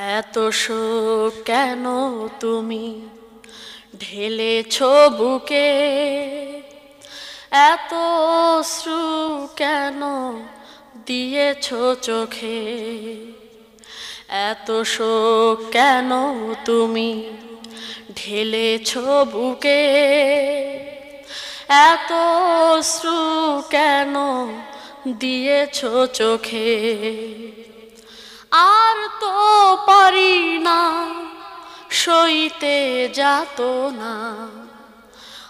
এত শোক কেন তুমি ঢেলেছ বুকে? এত শ্রু কেন দিয়েছ চোখে? এত শোক কেন তুমি ঢেলেছ বুকে? এত শ্রু কেন দিয়েছ চোখে? আর তো পারি না, সইতে যাত না।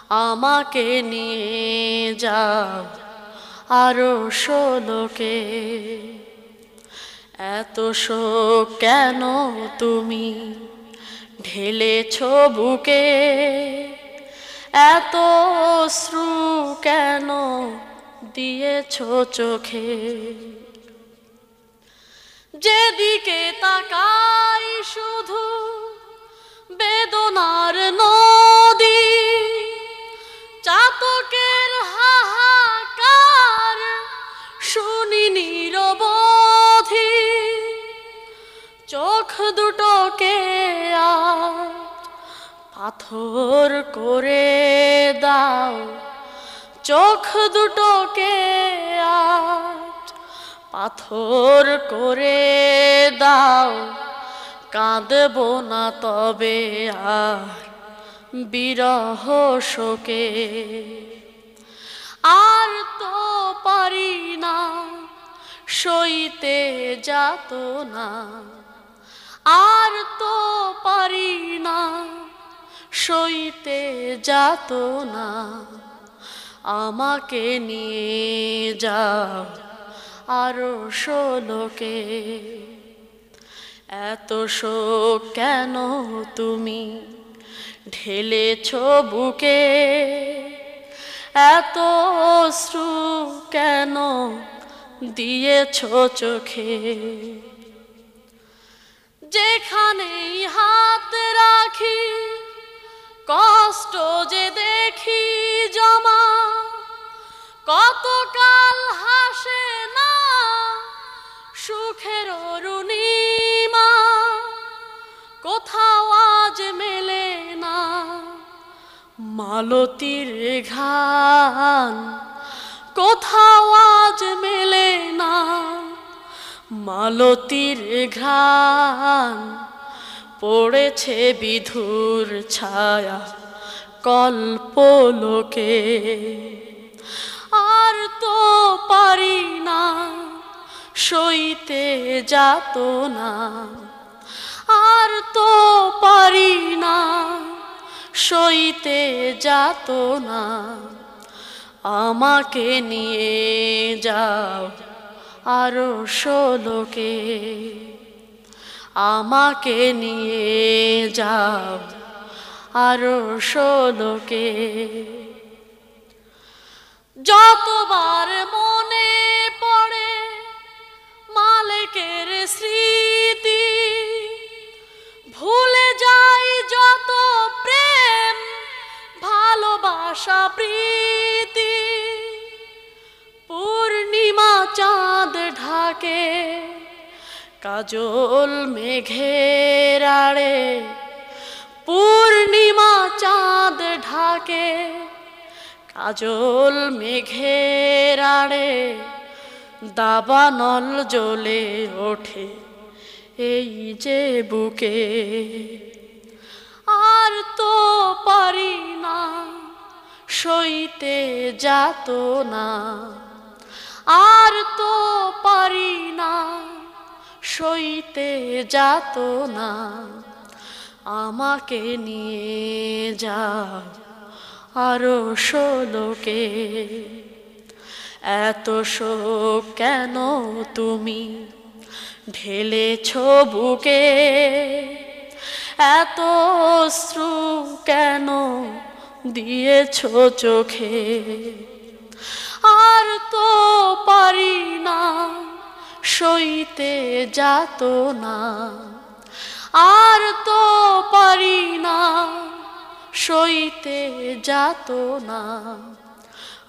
আমাকে নিয়ে যাও আরও ষোলোকে। এত শোক কেন তুমি ঢেলেছ বুকে? এত শ্রু কেন দিয়েছ চোখে? যেদিকে তাকাই শুধু বেদনার নদী, চাতকের হাহাকার শুনি নিরবধি, চোখ দুটোকে পাথর করে দাও, চোখ দুটোকে পাথর করে দাও, কাঁদব না তবে আর বিরহ শোকে। আর তো পারি না, সইতে যাত না। আর তো পারি না, সইতে যাত না। আমাকে নিয়ে যাও আরও ষোলোকে। এত শোক কেন তুমি? ঢেলেছ বুকে। এত শ্রু কেন দিয়েছ চোখে? যেখানেই হাত রাখি, কষ্ট যে দেখি মালতীর ঘান কোথাও আজ মেলে না মালতীর ঘ্রাণ। পড়েছে বিধুর ছায়া কল্পলোকে আর তো পারি না সইতে যাত না। আর তো পারি সইতে যাত না। আমাকে নিয়ে যাও আরও ষোলোকে। আমাকে নিয়ে যাও আরও ষোলোকে। ভালোবাসা প্রীতি পূর্ণিমা চাঁদ ঢাকে, কাজল মেঘের আড়ে, পূর্ণিমা চাঁদ ঢাকে, কাজল মেঘের আড়ে, দাবানল জ্বলে ওঠে এই যে বুকে। আর তো পারি না সইতে যাত না। আর তো পারি না, সইতে যাত না। আমাকে নিয়ে যাও আরও ষোলোকে। এত শোক কেন তুমি ঢেলেছ বুকে? এত শ্রু কেন দিয়েছ চোখে। আর তো পারি না, সইতে যাত না। আর তো পারি না, সইতে যাত না।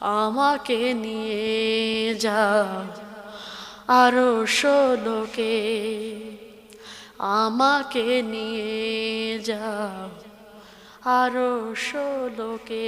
আমাকে নিয়ে যাও আরও ষোলোকে আমাকে নিয়ে যাও আরও ষোলোকে।